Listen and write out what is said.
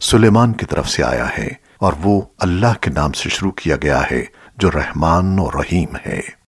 سلیمان کی طرف سے آیا ہے اور وہ اللہ کے نام سے شروع کیا گیا ہے جو رحمان و رحیم ہے۔